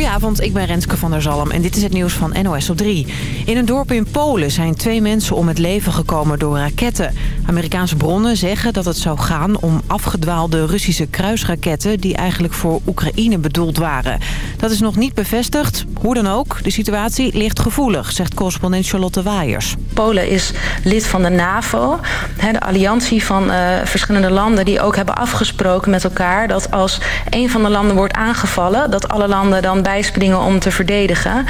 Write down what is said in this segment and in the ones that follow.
Goedenavond, ik ben Renske van der Zalm en dit is het nieuws van NOS op 3. In een dorp in Polen zijn twee mensen om het leven gekomen door raketten. Amerikaanse bronnen zeggen dat het zou gaan om afgedwaalde Russische kruisraketten... die eigenlijk voor Oekraïne bedoeld waren. Dat is nog niet bevestigd. Hoe dan ook, de situatie ligt gevoelig, zegt correspondent Charlotte Waaiers. Polen is lid van de NAVO, de alliantie van uh, verschillende landen... die ook hebben afgesproken met elkaar dat als een van de landen wordt aangevallen... dat alle landen dan bijspringen om te verdedigen.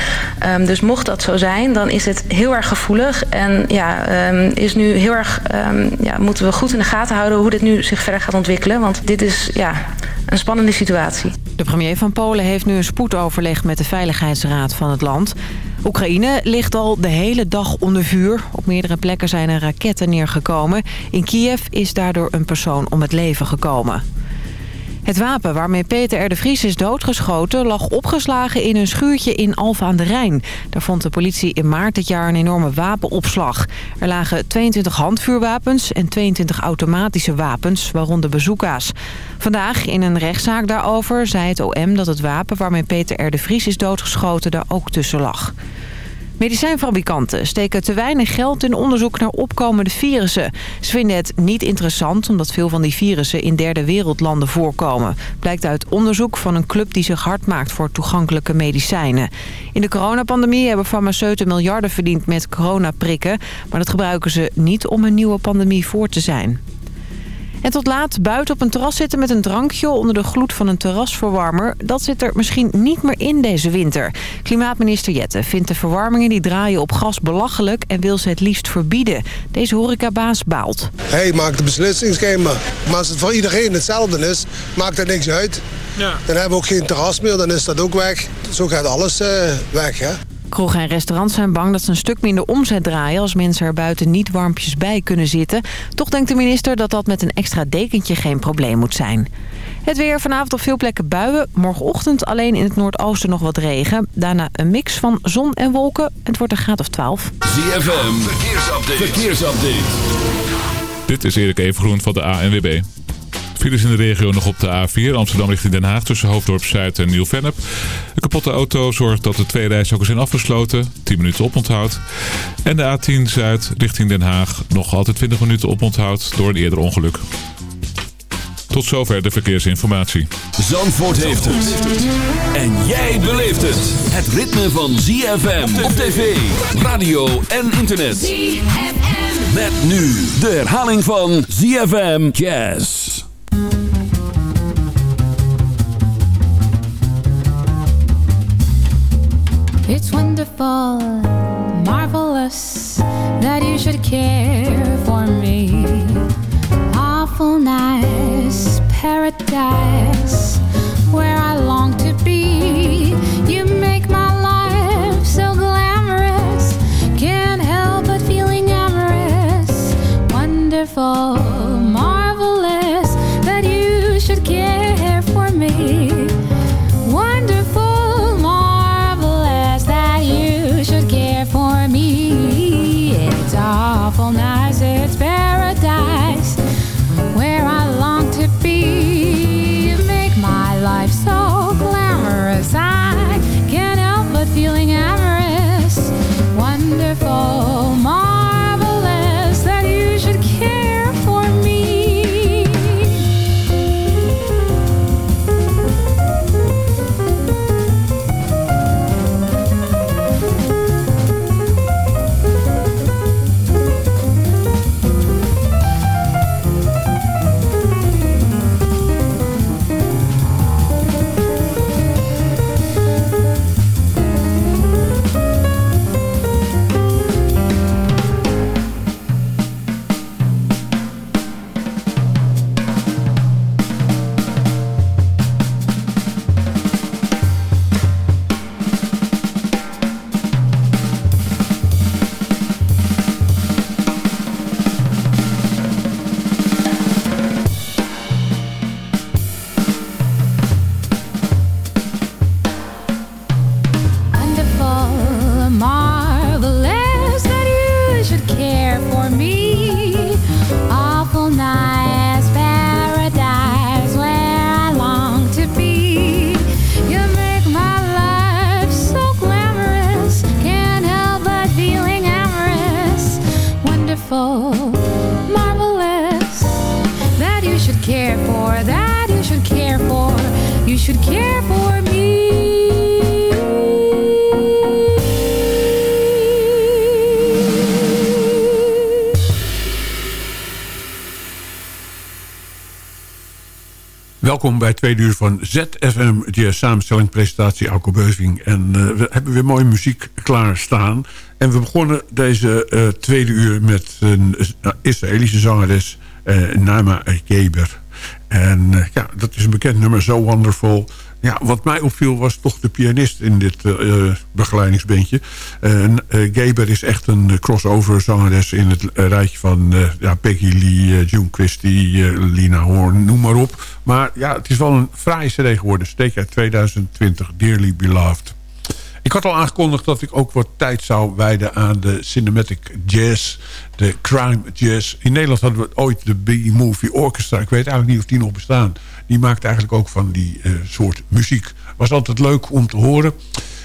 Um, dus mocht dat zo zijn, dan is het heel erg gevoelig. En ja, um, is nu heel erg, um, ja, moeten we goed in de gaten houden hoe dit nu zich verder gaat ontwikkelen. Want dit is ja, een spannende situatie. De premier van Polen heeft nu een spoedoverleg met de Veiligheidsraad van het land. Oekraïne ligt al de hele dag onder vuur. Op meerdere plekken zijn er raketten neergekomen. In Kiev is daardoor een persoon om het leven gekomen. Het wapen waarmee Peter R. de Vries is doodgeschoten... lag opgeslagen in een schuurtje in Alphen aan de Rijn. Daar vond de politie in maart dit jaar een enorme wapenopslag. Er lagen 22 handvuurwapens en 22 automatische wapens, waaronder bazooka's. Vandaag in een rechtszaak daarover zei het OM dat het wapen... waarmee Peter R. de Vries is doodgeschoten daar ook tussen lag. Medicijnfabrikanten steken te weinig geld in onderzoek naar opkomende virussen. Ze vinden het niet interessant omdat veel van die virussen in derde wereldlanden voorkomen. Blijkt uit onderzoek van een club die zich hard maakt voor toegankelijke medicijnen. In de coronapandemie hebben farmaceuten miljarden verdiend met coronaprikken. Maar dat gebruiken ze niet om een nieuwe pandemie voor te zijn. En tot laat buiten op een terras zitten met een drankje onder de gloed van een terrasverwarmer. Dat zit er misschien niet meer in deze winter. Klimaatminister Jette vindt de verwarmingen die draaien op gas belachelijk en wil ze het liefst verbieden. Deze horecabaas baalt. Hij maakt de beslissingsschema. Maar als het voor iedereen hetzelfde is, maakt er niks uit. Ja. Dan hebben we ook geen terras meer, dan is dat ook weg. Zo gaat alles uh, weg, hè. Kroegen en restaurants zijn bang dat ze een stuk minder omzet draaien... als mensen er buiten niet warmpjes bij kunnen zitten. Toch denkt de minister dat dat met een extra dekentje geen probleem moet zijn. Het weer vanavond op veel plekken buien. Morgenochtend alleen in het noordoosten nog wat regen. Daarna een mix van zon en wolken. Het wordt een graad of 12. ZFM, verkeersupdate. verkeersupdate. Dit is Erik Evengroen van de ANWB. Files in de regio nog op de A4 Amsterdam richting Den Haag tussen Hoofddorp Zuid en Nieuw-Vennep. Een kapotte auto zorgt dat de twee rijstroken zijn afgesloten. 10 minuten oponthoud. En de A10 Zuid richting Den Haag nog altijd 20 minuten oponthoud door een eerder ongeluk. Tot zover de verkeersinformatie. Zandvoort heeft het. En jij beleeft het. Het ritme van ZFM op tv, radio en internet. ZFM. Met nu de herhaling van ZFM Jazz. It's wonderful, marvelous that you should care for me. Awful nice paradise where I long to be. You make my life so glamorous, can't help but feeling amorous. Wonderful, Welkom bij Tweede Uur van ZFM, de samenstelling, presentatie, Alko Beuving. En eh, we hebben weer mooie muziek klaarstaan. En we begonnen deze eh, tweede uur met een Israëlische zangeres, uh, Naima Geber. En ja, dat is een bekend nummer, So Wonderful. Ja, wat mij opviel was toch de pianist in dit uh, begeleidingsbandje. Uh, Gaber is echt een crossover zangeres in het rijtje van ja, Peggy Lee, June Christie, Lina Horn, noem maar op. Maar ja, het is wel een fraaie cd geworden. Steek uit 2020, Dearly Beloved. Ik had al aangekondigd dat ik ook wat tijd zou wijden aan de cinematic jazz, de crime jazz. In Nederland hadden we ooit de B-Movie Orchestra. Ik weet eigenlijk niet of die nog bestaan. Die maakt eigenlijk ook van die uh, soort muziek. Was altijd leuk om te horen.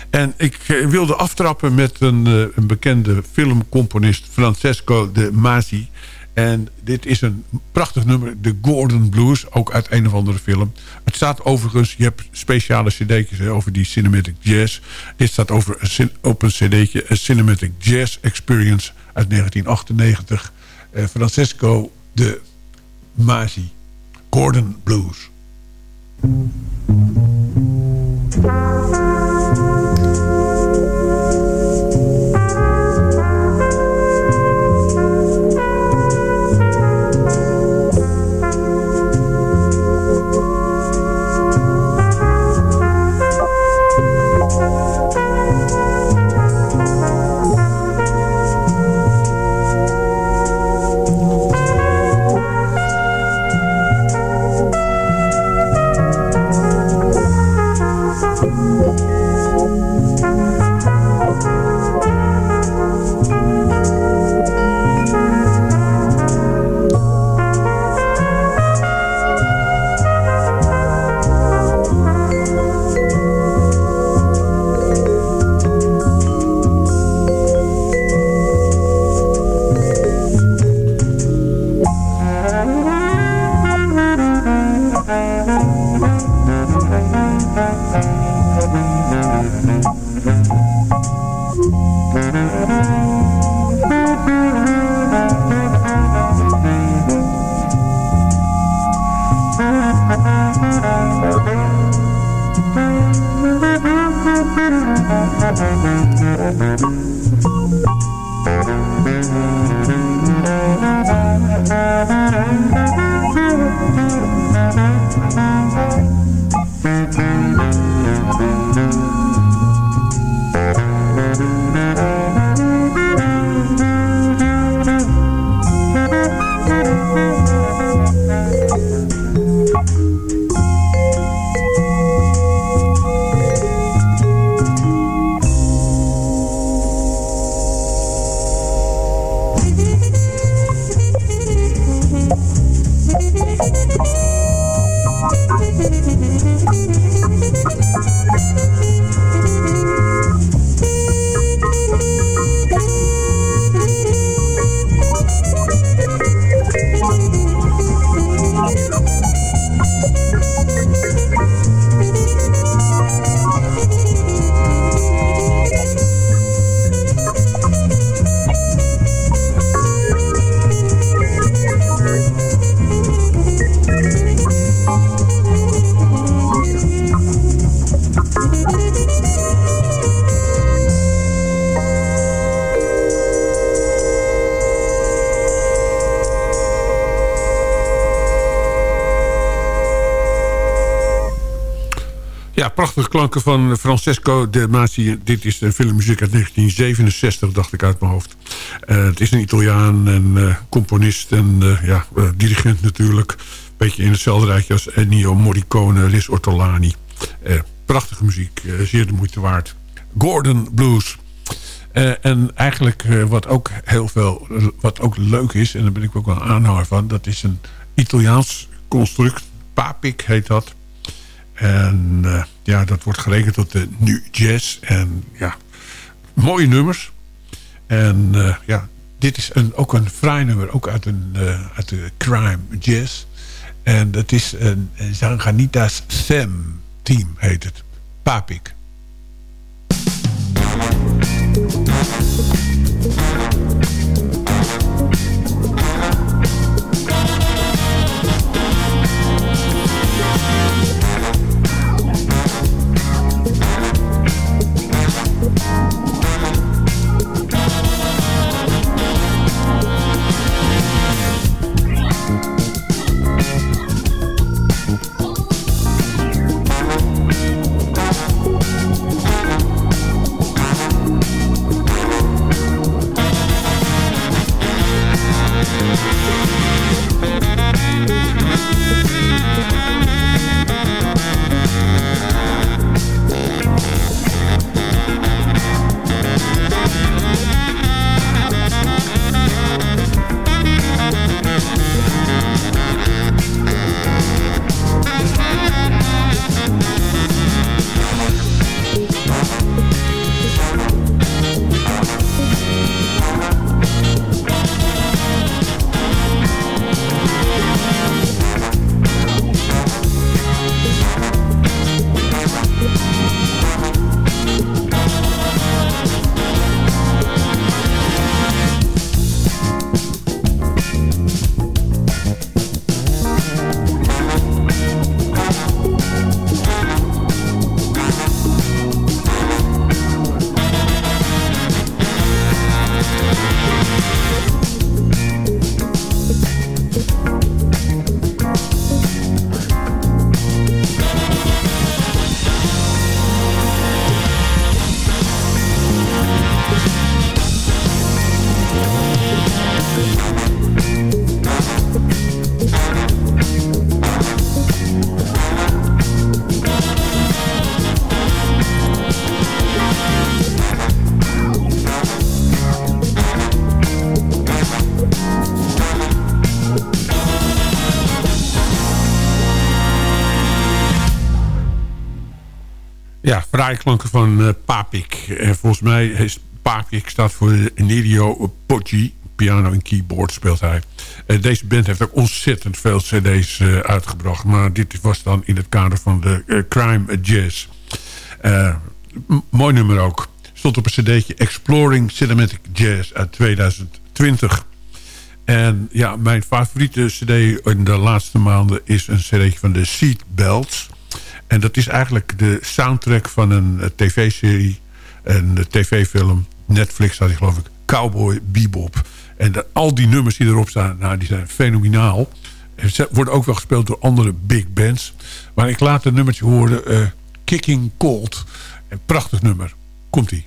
En ik uh, wilde aftrappen met een, uh, een bekende filmcomponist, Francesco de Masi. En dit is een prachtig nummer, de Gordon Blues, ook uit een of andere film. Het staat overigens, je hebt speciale cd'tjes over die Cinematic Jazz. Dit staat over een, op een cd'tje, een Cinematic Jazz Experience uit 1998. Uh, Francesco de Masi, Gordon Blues. Bye. Prachtige klanken van Francesco de Masi. Dit is een filmmuziek uit 1967, dacht ik uit mijn hoofd. Uh, het is een Italiaan en uh, componist en uh, ja, dirigent natuurlijk. Beetje in hetzelfde rijtje als Ennio Morricone, Liz Ortolani. prachtige muziek, zeer de moeite waard. Gordon Blues. en eigenlijk wat ook heel veel, wat ook leuk is... en daar ben ik ook wel aanhanger van... dat is een Italiaans construct. Papik heet dat. En uh, ja, dat wordt gerekend tot de nu jazz. En ja, mooie nummers. En uh, ja, dit is een, ook een fraai nummer. Ook uit, een, uh, uit de crime jazz. En dat is een Zanganitas Them. Team heet het. Papik. Fraaie klanken van uh, Papik. En volgens mij is Papik staat voor Nerio Poggi. Piano en keyboard speelt hij. Deze band heeft ook ontzettend veel cd's uh, uitgebracht. Maar dit was dan in het kader van de Crime Jazz. mooi nummer ook. Stond op een cd'tje Exploring Cinematic Jazz uit 2020. En ja, mijn favoriete cd in de laatste maanden is een cd'tje van de Seat Belts. En dat is eigenlijk de soundtrack van een eh, tv-serie. Een tv-film. Netflix had ik geloof ik. Cowboy Bebop. En al die nummers die erop staan, nou, die zijn fenomenaal. Ze worden ook wel gespeeld door andere big bands. Maar ik laat een nummertje horen. Uh, Kicking Cold. Een prachtig nummer. Komt-ie.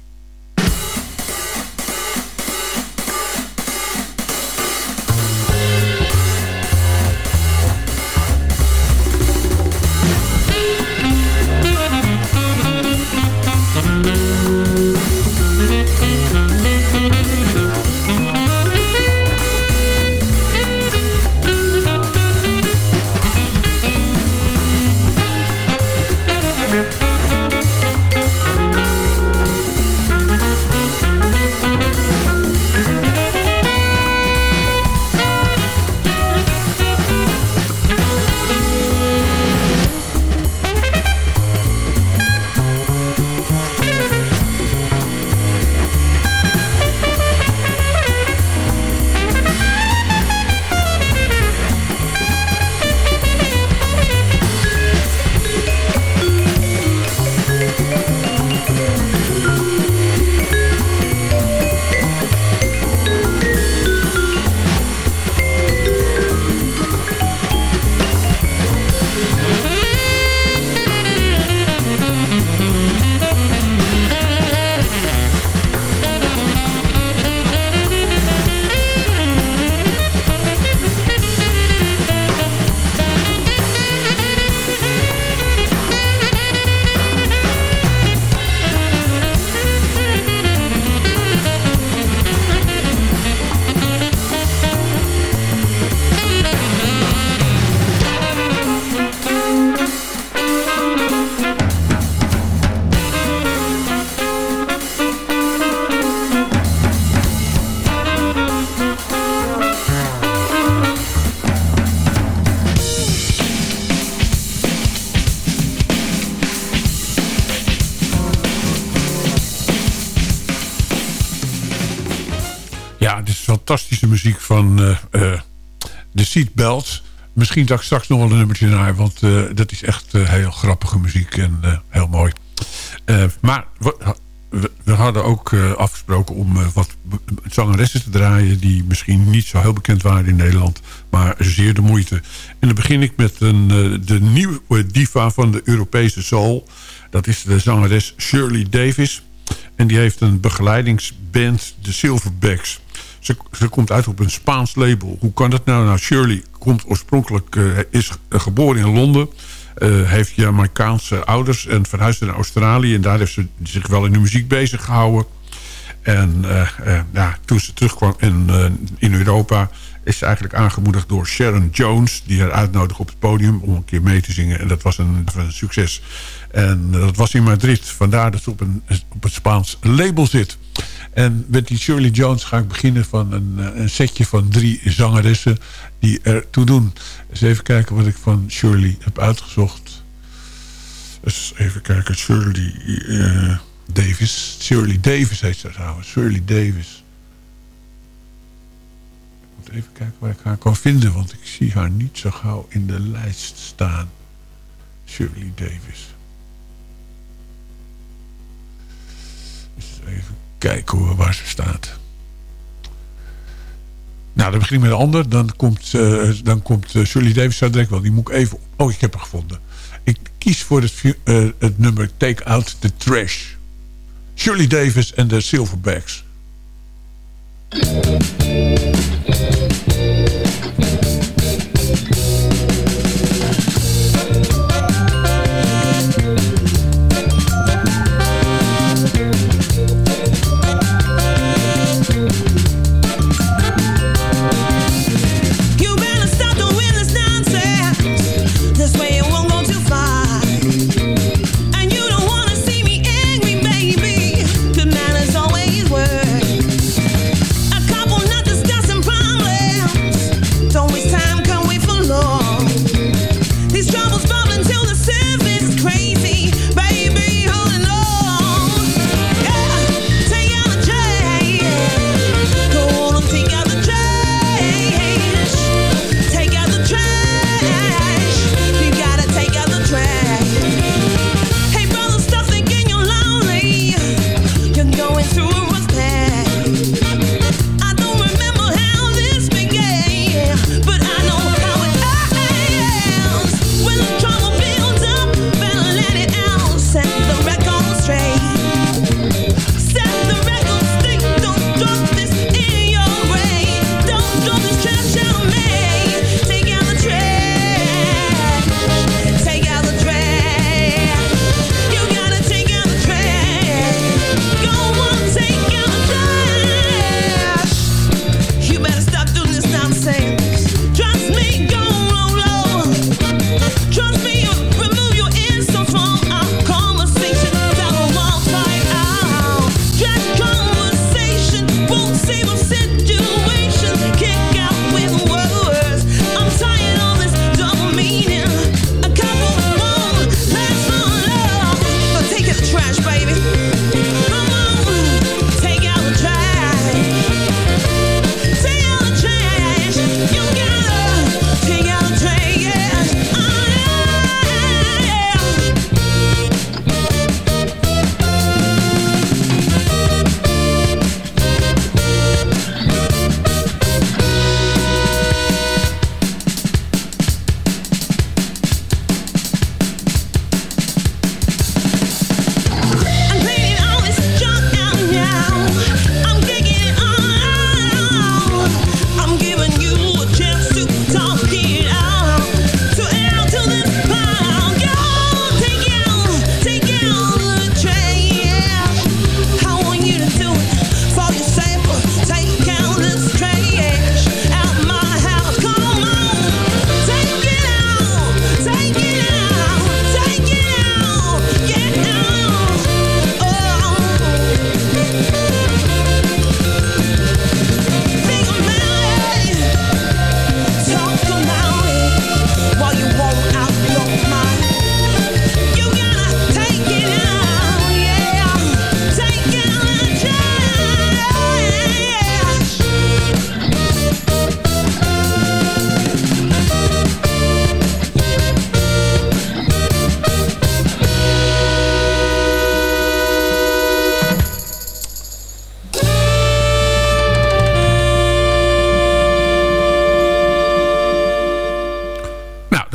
Fantastische muziek van uh, uh, de Seatbelts. Misschien dat ik straks nog wel een nummertje naar, want uh, dat is echt heel grappige muziek en heel mooi. maar we, we, hadden ook afgesproken om wat zangeressen te draaien... die misschien niet zo heel bekend waren in Nederland, maar zeer de moeite. En dan begin ik met een, de nieuwe diva van de Europese soul. Dat is de zangeres Shirley Davis... En die heeft een begeleidingsband, de Silverbacks. Ze, komt uit op een Spaans label. Hoe kan dat nou? Nou, Shirley komt oorspronkelijk, uh, is geboren in Londen. Uh, heeft Jamaicaanse ouders en verhuisde naar Australië. En daar heeft ze zich wel in de muziek bezig gehouden. En ja, toen ze terugkwam in, in Europa is ze eigenlijk aangemoedigd door Sharon Jones... die haar uitnodigde op het podium om een keer mee te zingen. En dat was een, een succes. En dat was in Madrid. Vandaar dat ze op, een, op Spaans label zit. En met die Shirley Jones ga ik beginnen van een, een setje van drie zangeressen die er toe doen. Eens even kijken wat ik van Shirley heb uitgezocht. Dus even kijken, Shirley uh, Davis. Shirley Davis heet ze trouwens. Shirley Davis. Ik moet even kijken waar ik haar kan vinden, want ik zie haar niet zo gauw in de lijst staan. Shirley Davis. Even kijken waar ze staat. Nou, dan begin ik met een ander. Dan komt, uh, dan komt uh, Shirley Davis zo direct wel. Die moet ik even... Oh, ik heb haar gevonden. Ik kies voor het, uh, het nummer Take Out the Trash. Shirley Davis en de Silverbacks.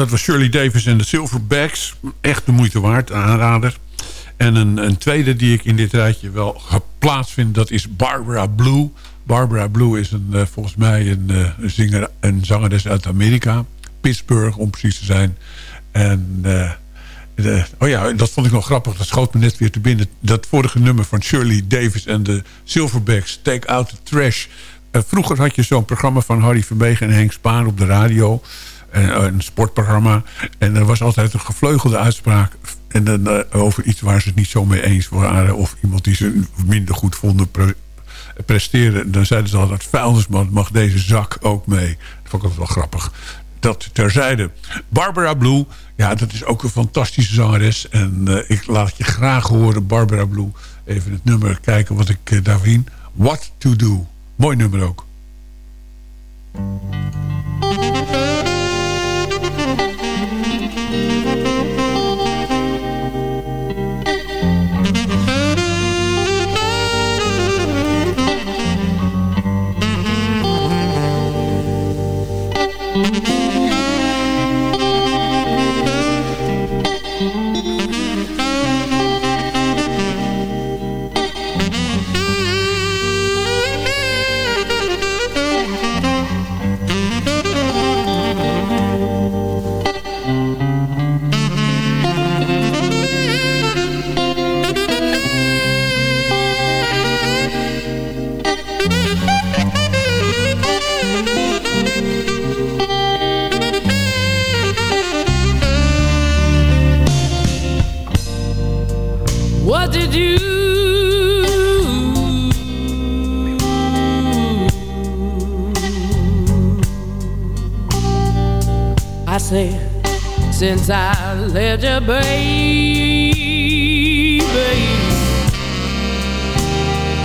Dat was Shirley Davis en de Silverbacks. Echt de moeite waard, aanrader. En een, een tweede die ik in dit rijtje wel geplaatst vind... dat is Barbara Blue. Barbara Blue is een, volgens mij een, een, zinger, een zangeres uit Amerika. Pittsburgh, om precies te zijn. En... De, oh ja, dat vond ik nog grappig. Dat schoot me net weer te binnen. Dat vorige nummer van Shirley Davis en de Silverbacks. Take Out the Trash. Uh, vroeger had je zo'n programma van Harry Vermegen en Henk Spaan op de radio. En, uh, een sportprogramma. En er was altijd een gevleugelde uitspraak. En dan, uh, over iets waar ze het niet zo mee eens waren. Of iemand die ze minder goed vonden pre presteren. Dan zeiden ze altijd, vuilnisman mag deze zak ook mee. Dat vond ik altijd wel grappig dat terzijde. Barbara Blue, ja, dat is ook een fantastische zangeres. En ik laat je graag horen, Barbara Blue. Even het nummer kijken wat ik uh, daar vind. What to Do. Mooi nummer ook. Since I left you, baby.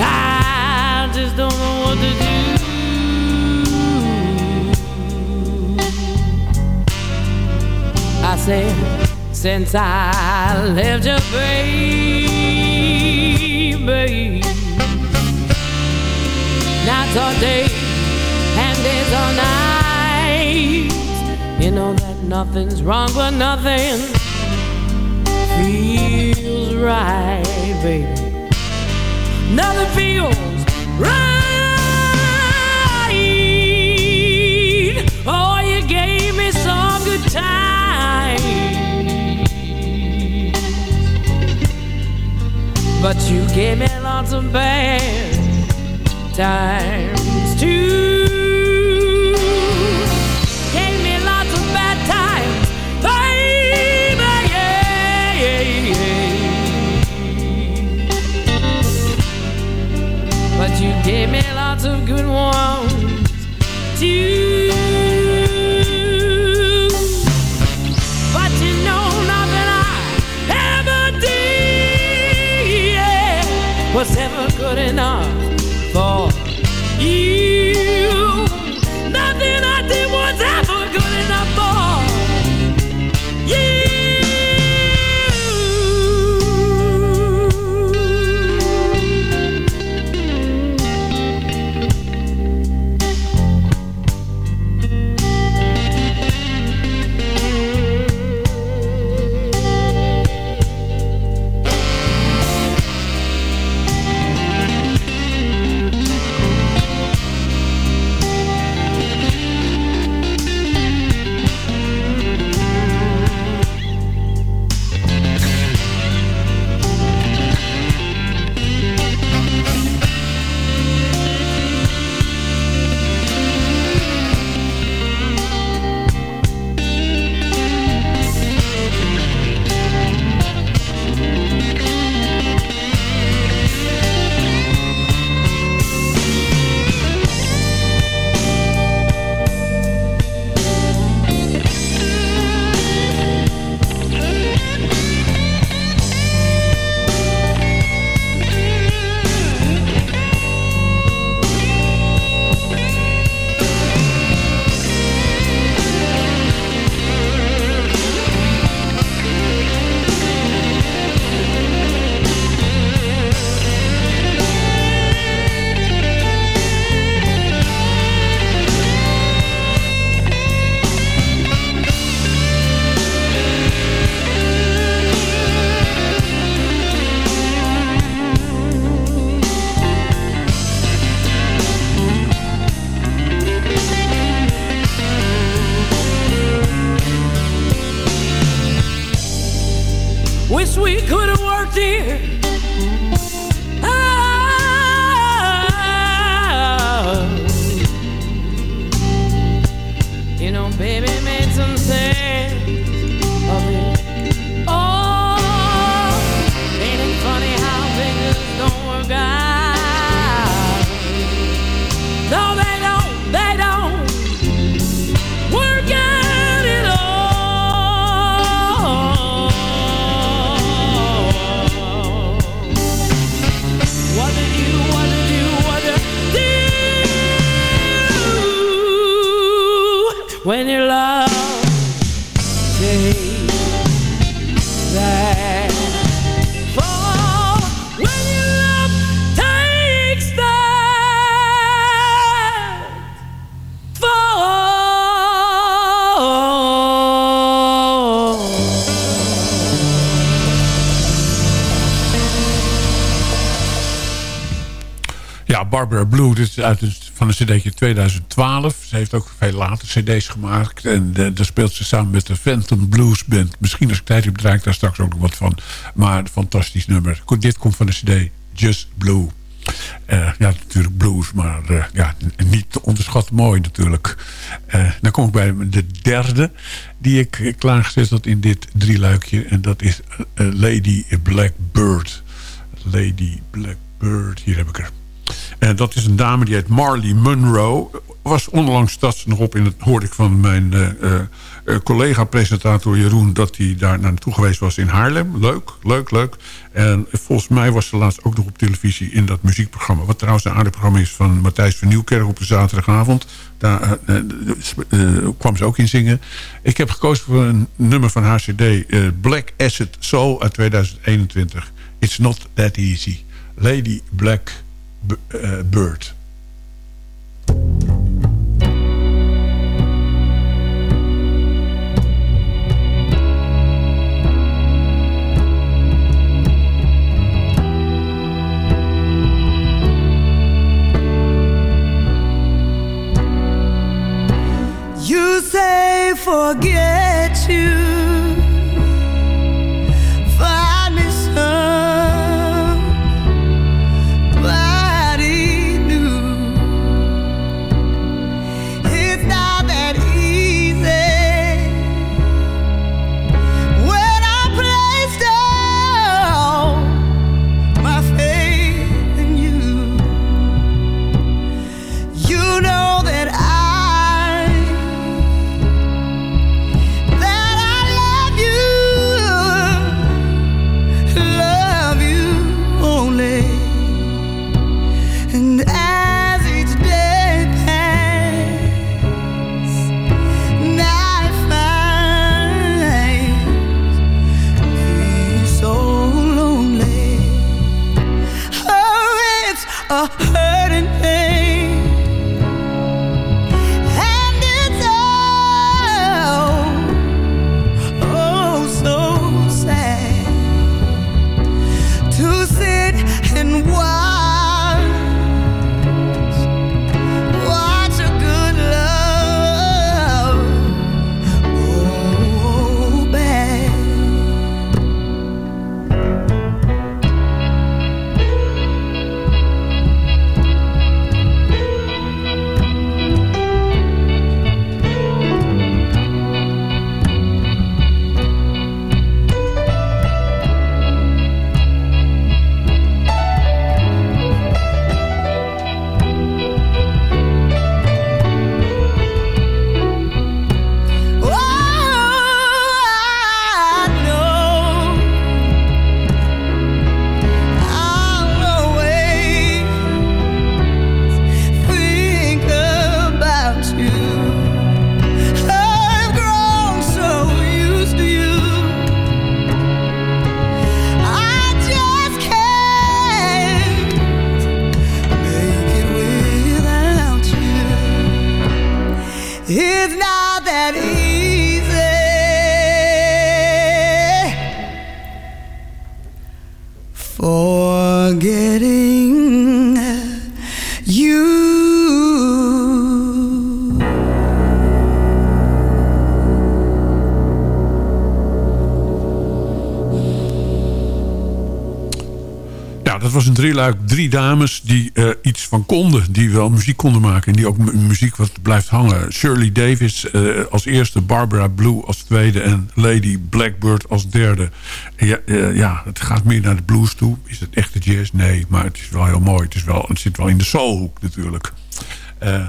I just don't know what to do. I said, since I left you, baby. Nights all day and days all night. You know that nothing's wrong, but nothing feels right, baby. Nothing feels right. Oh, you gave me some good time, But you gave me lots of bad times too. Gave me lots of bad times, baby. Yeah, yeah, yeah. But you gave me lots of good ones too. Good enough Blue, dit is uit een, van een cd'tje 2012. Ze heeft ook veel later cd's gemaakt. En uh, daar speelt ze samen met de Phantom Blues Band. Misschien als ik tijd heb, draai ik daar straks ook nog wat van. Maar een fantastisch nummer. Dit komt van de cd Just Blue. Uh, ja, natuurlijk blues, maar uh, ja, niet te onderschatten mooi natuurlijk. Dan kom ik bij de derde die ik klaargezet had in dit drieluikje. En dat is Lady Blackbird. Lady Blackbird, hier heb ik er. En dat is een dame die heet Marley Monroe. Was onlangs dat nog op in het hoorde ik van mijn uh, collega-presentator Jeroen... dat hij daar naartoe geweest was in Haarlem. Leuk, leuk, leuk. En volgens mij was ze laatst ook nog op televisie in dat muziekprogramma. Wat trouwens een aardig programma is van Matthijs van Nieuwkerk op de zaterdagavond. Daar uh, kwam ze ook in zingen. Ik heb gekozen voor een nummer van haar cd... Black Acid Soul uit 2021. It's not that easy. Lady Black Bird. Drieluik drie dames die er iets van konden. Die wel muziek konden maken. En die ook muziek wat blijft hangen. Shirley Davis uh, als eerste. Barbara Blue als tweede. En Lady Blackbird als derde. Ja, uh, ja, het gaat meer naar de blues toe. Is het echte jazz? Nee, maar het is wel heel mooi. Het, is wel, het zit wel in de soulhoek natuurlijk. Uh,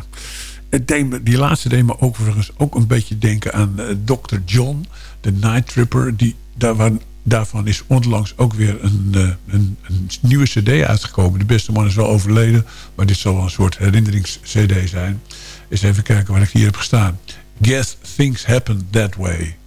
het deed die laatste deed me overigens ook een beetje denken aan Dr. John. De Night Tripper. Die, daar waren daarvan is onlangs ook weer een, uh, een, een, nieuwe cd uitgekomen. De beste man is wel overleden, maar dit zal wel een soort herinnerings-cd zijn. Eens even kijken waar ik hier heb gestaan. Guess Things Happen That Way.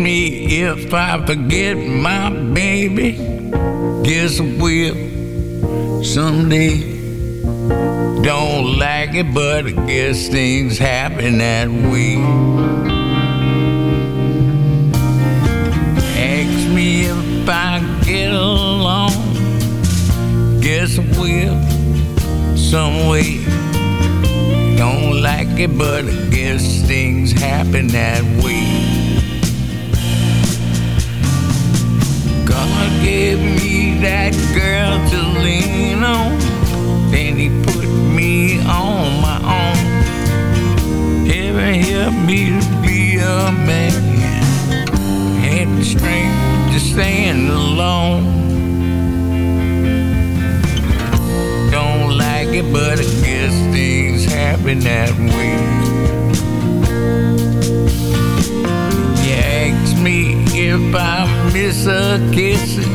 Me if I forget my baby. guess I will someday. Don't like it, but I guess things happen that way. Ask me if I get along, guess I will some way. Don't like it, but I guess things happen that way. Gave me that girl to lean on, then He put me on my own. Heaven help me to be a man, had the strength to stand alone. Don't like it, but I guess things happen that way. You ask me if I miss a kisses,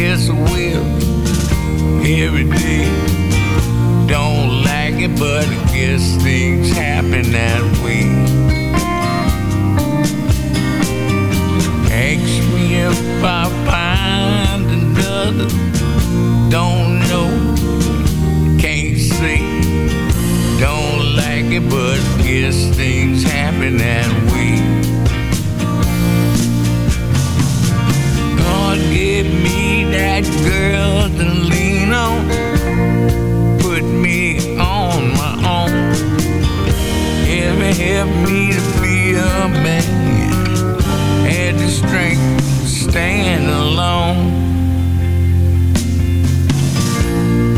guess I will every day. Don't like it, but I guess things happen that way. Ask me if I find another, don't know, can't say. Don't like it, but I guess things happen that way. God gave me that girl to lean on, put me on my own. Heaven help me to be a man, had the strength to stand alone.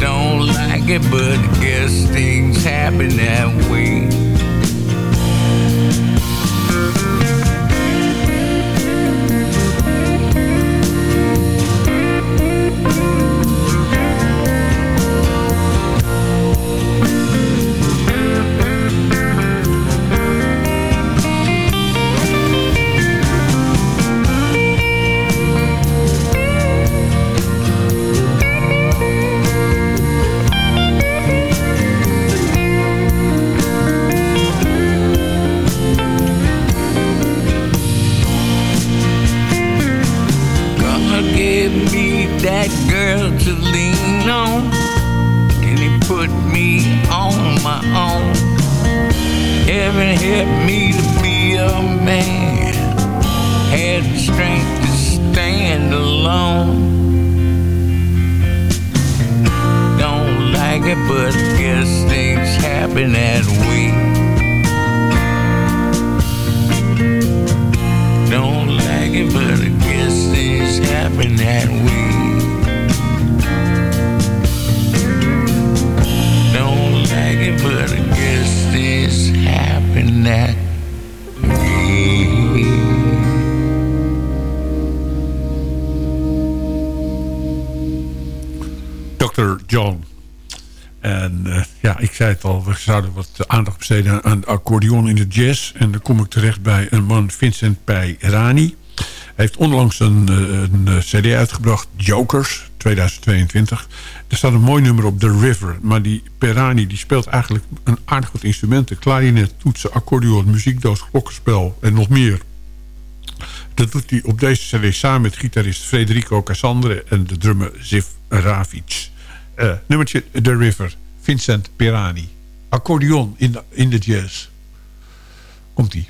Don't like it, but guess things happen that way. Besteden aan de accordeon in de jazz. En dan kom ik terecht bij een man, Vincent Peirani. Hij heeft onlangs een, eh, een eh, cd uitgebracht, Jokers, 2022. Er staat een mooi nummer op, The River. Maar die Perani die speelt eigenlijk een aardig wat instrumenten. Klarinet, toetsen, accordeon, muziekdoos, klokkenspel en nog meer. Dat doet hij op deze cd samen met gitarist Federico Cassandre... en de drummer Ziv Ravic. Eh, nummertje The River, Vincent Perani. Accordeon in de, in de jazz. Komt-ie.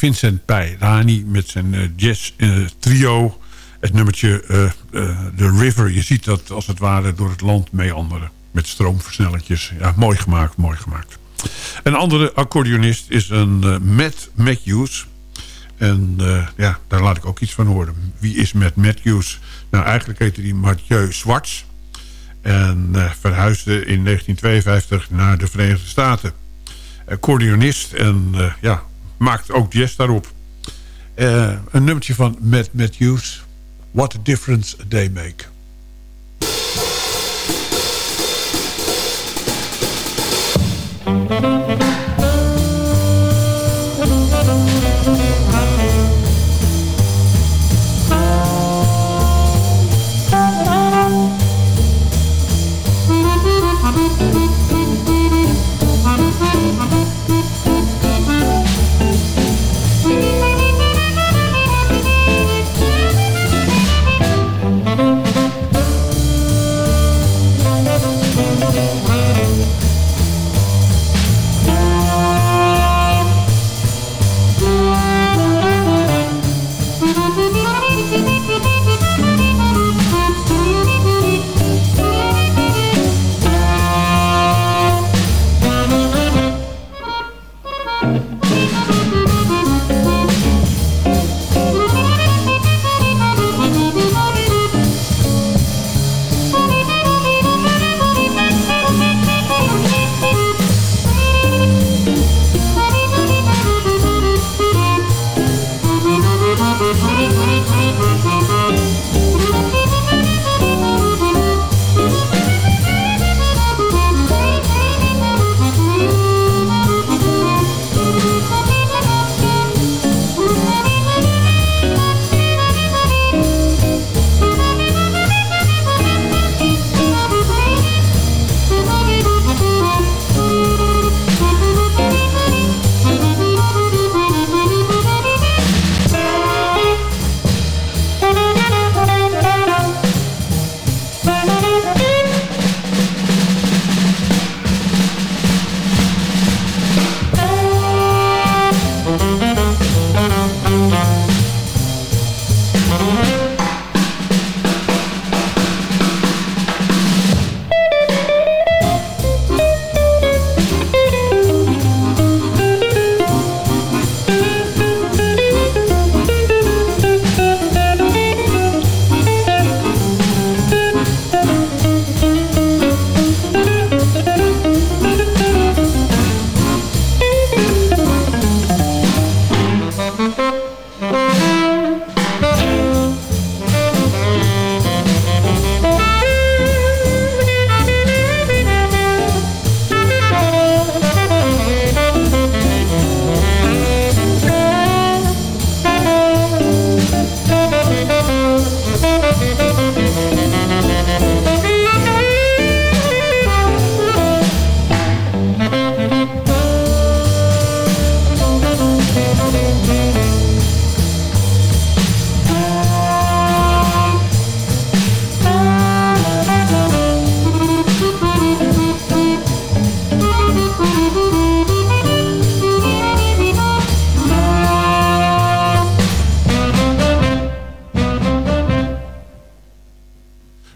Vincent Rani met zijn jazz trio. Het nummertje The River. Je ziet dat als het ware door het land meanderen. Met stroomversnelletjes. Ja, mooi gemaakt, mooi gemaakt. Een andere accordeonist is een Matt Matthews. En ja, daar laat ik ook iets van horen. Wie is Matt Matthews? Nou, eigenlijk heette hij Mathieu Zwarts. En verhuisde in 1952 naar de Verenigde Staten. Accordeonist en ja, maakt ook jazz daarop. Uh, een nummertje van Matt Matthews. What a difference day make.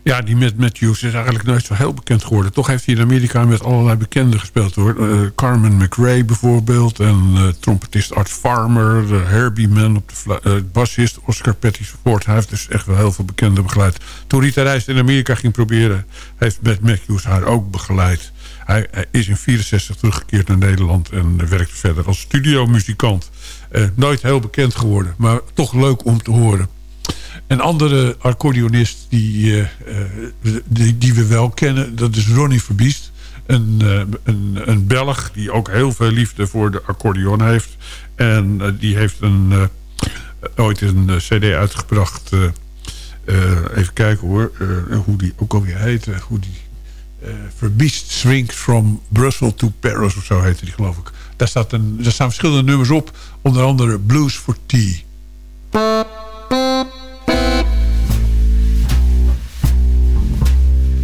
Met Matthews is eigenlijk nooit zo heel bekend geworden. Toch heeft hij in Amerika met allerlei bekenden gespeeld. hoor. Uh, Carmen McRae bijvoorbeeld. En uh, trompetist Art Farmer. Uh, Herbie Man op de bassist Oscar Pettiford. Hij heeft dus echt wel heel veel bekenden begeleid. Toen Rita Reis in Amerika ging proberen... heeft Matt Matthews haar ook begeleid. Hij, is in 64 teruggekeerd naar Nederland... en werkte verder als studiomuzikant. nooit heel bekend geworden. Maar toch leuk om te horen. Een andere accordeonist die, uh, die, die, we wel kennen, dat is Ronnie Verbiest. Een, uh, een, een Belg die ook heel veel liefde voor de accordeon heeft. En die heeft een, ooit een cd uitgebracht. even kijken hoor, hoe die ook alweer heette. Hoe die, Verbiest Swings from Brussels to Paris of zo heette die geloof ik. Daar, staat een, daar staan verschillende nummers op. Onder andere Blues for Tea.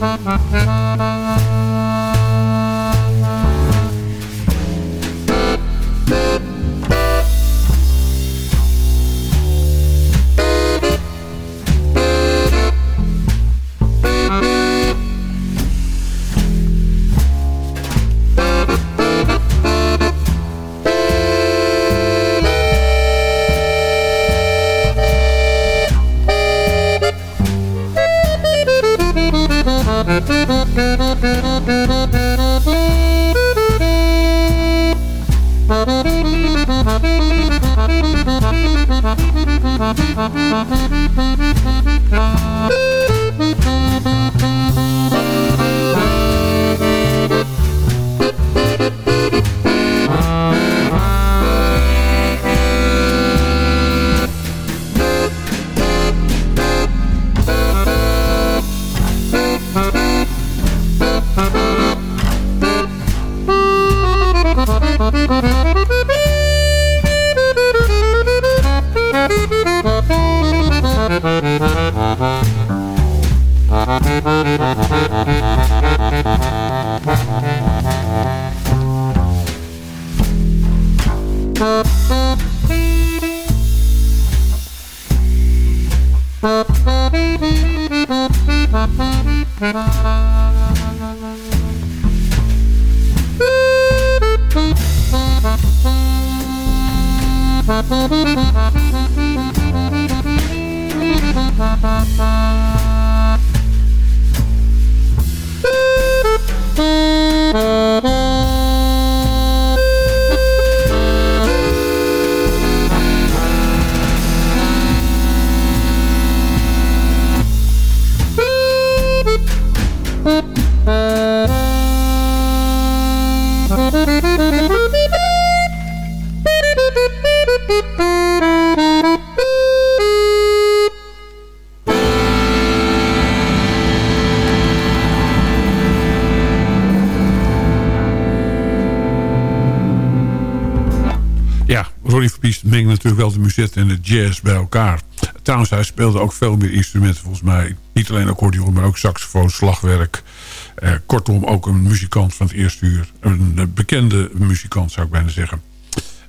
Thank natuurlijk wel de muziek en de jazz bij elkaar. Trouwens, hij speelde ook veel meer instrumenten volgens mij. Niet alleen accordeon, maar ook saxofoon, slagwerk. Eh, kortom, ook een muzikant van het eerste uur. Een eh, bekende muzikant zou ik bijna zeggen.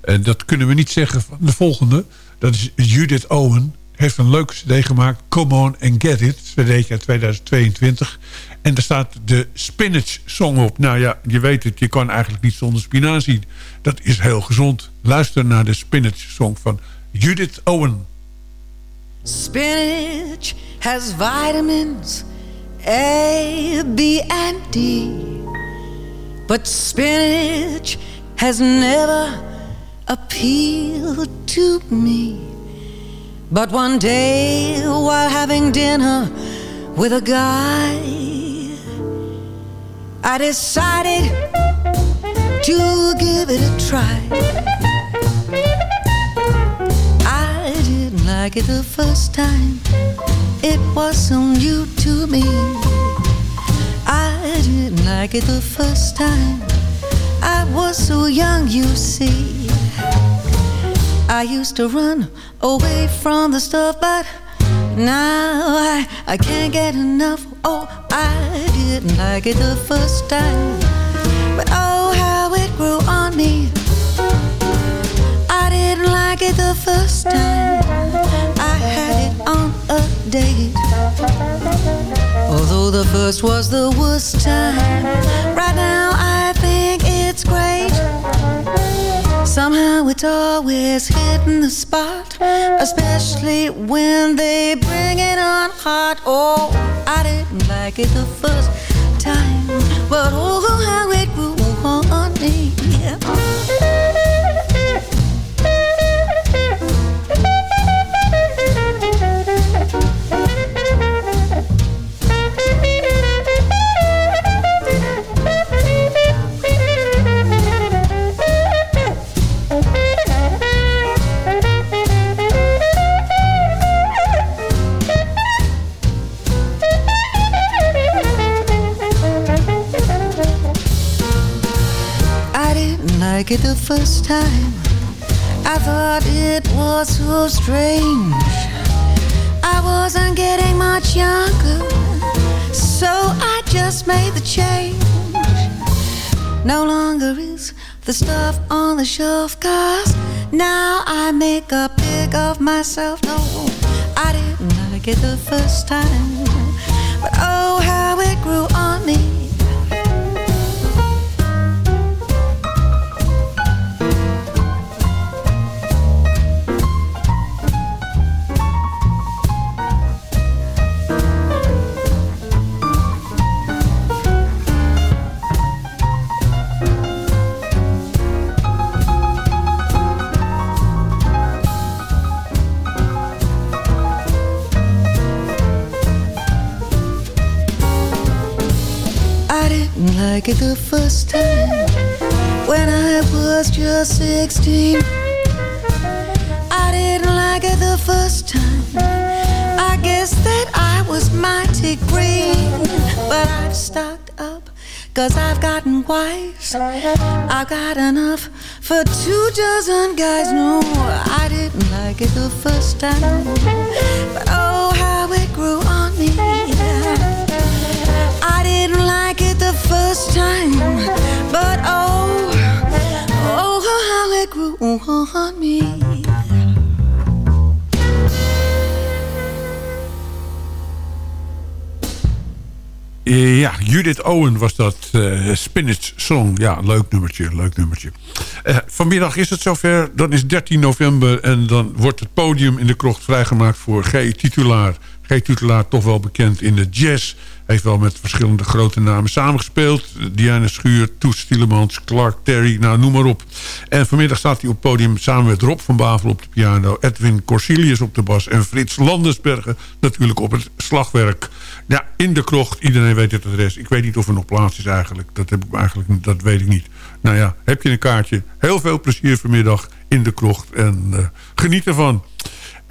En dat kunnen we niet zeggen van de volgende. Dat is Judith Owen. Heeft een leuke cd gemaakt. Come On and Get It. cd uit 2022. En daar staat de Spinach Song op. Nou ja, je weet het. Je kan eigenlijk niet zonder spinazie. Dat is heel gezond. Luister naar de Spinach Song van Judith Owen. Spinach has vitamins A, B and D. But spinach has never appealed to me. But one day while having dinner with a guy I decided to give it a try. I didn't like it the first time, it was so new to me. I didn't like it the first time, I was so young, you see. I used to run away from the stuff, but now I, I can't get enough. Oh, I didn't like it the first time. But oh, how it grew on me. I didn't like it the first time. I had it on a date. Although the first was the worst time. It's always hitting the spot, especially when they bring it on hot. Oh, I didn't like it the first time, but oh, how it grew on me. Like it the first time. I thought it was so strange. I wasn't getting much younger, so I just made the change. No longer is the stuff on the shelf, cause now I make a pig of myself. No, I didn't like it the first time, like it the first time when I was just 16. I didn't like it the first time. I guess that I was mighty green, but I've stocked up. Cause I've gotten wise. I've got enough for two dozen guys. No, I didn't like it the first time. But oh, how it grew on time, but oh, oh, grew on me. Ja, Judith Owen was dat. Uh, Spinach Song. Ja, leuk nummertje, leuk nummertje. Uh, vanmiddag is het zover. Dan is 13 november en dan wordt het podium in de krocht vrijgemaakt voor G. Titulaar. G. Titulaar toch wel bekend in de jazz heeft wel met verschillende grote namen samengespeeld. Diana Schuur, Toets Tielemans, Clark Terry, nou noem maar op. En vanmiddag staat hij op het podium samen met Rob van Bavel op de piano... Edwin Corsilius op de bas en Frits Landersbergen natuurlijk op het slagwerk. Ja, in de krocht, iedereen weet het adres. Ik weet niet of er nog plaats is eigenlijk. Dat, heb ik eigenlijk, dat weet ik niet. Nou ja, heb je een kaartje. Heel veel plezier vanmiddag in de krocht en uh, geniet ervan.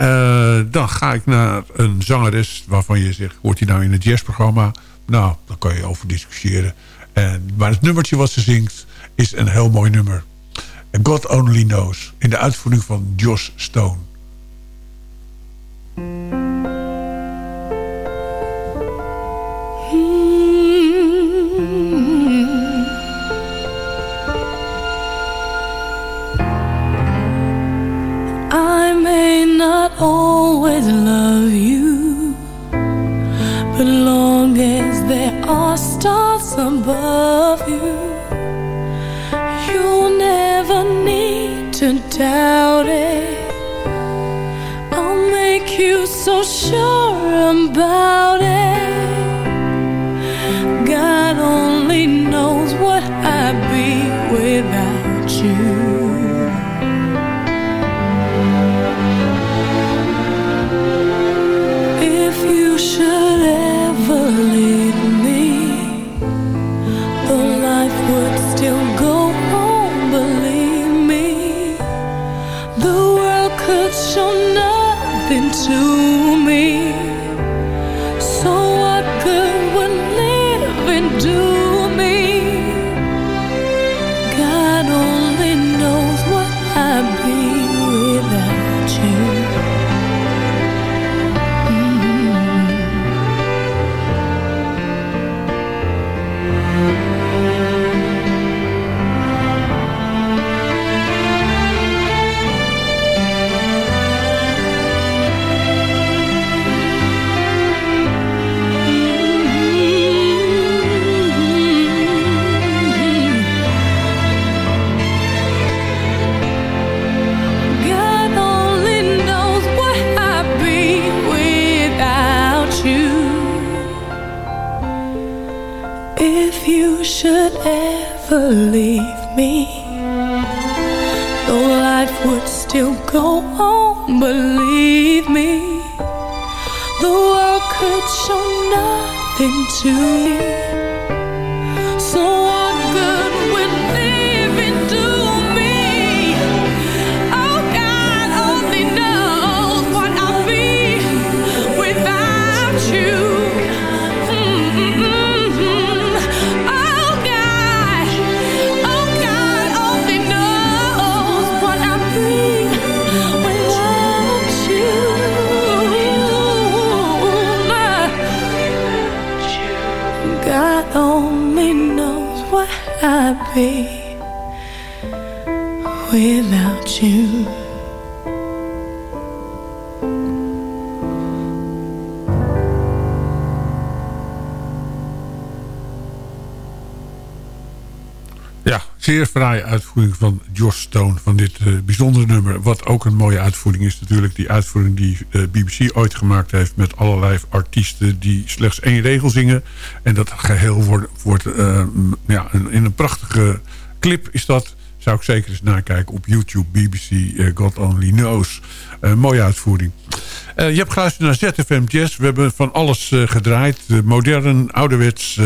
Uh, dan ga ik naar een zangeres waarvan je zegt... hoort hij nou in het jazzprogramma? Nou, daar kan je over discussiëren. En, maar het nummertje wat ze zingt is een heel mooi nummer. God Only Knows. In de uitvoering van Josh Stone. Not always love you, but long as there are stars above you, you'll never need to doubt it. I'll make you so sure zeer fraaie uitvoering van Josh Stone van dit uh, bijzondere nummer. Wat ook een mooie uitvoering is natuurlijk. Die uitvoering die eh, BBC ooit gemaakt heeft met allerlei artiesten die slechts één regel zingen. En dat geheel wordt, wordt uh, ja, in een prachtige clip is dat. Zou ik zeker eens nakijken op YouTube, BBC, God Only Knows. mooie uitvoering. je hebt geluisterd naar ZFM Jazz. We hebben van alles gedraaid. modern, ouderwets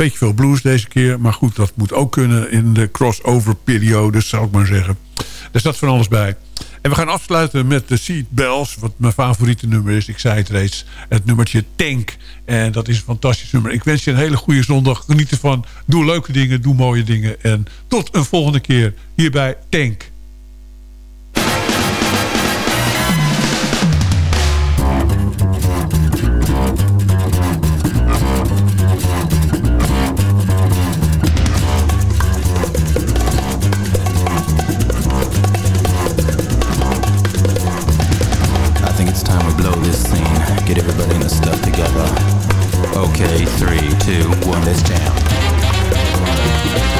beetje veel blues deze keer. Maar goed, dat moet ook kunnen in de crossover periode, zou ik maar zeggen. Er staat van alles bij. En we gaan afsluiten met de Seat Bells. Wat mijn favoriete nummer is. Ik zei het reeds. Het nummertje Tank. En dat is een fantastisch nummer. Ik wens je een hele goede zondag. Geniet ervan. Doe leuke dingen. Doe mooie dingen. En tot een volgende keer hier bij Tank. blow this scene, get everybody in the stuff together. Okay, three, two, one, let's jam.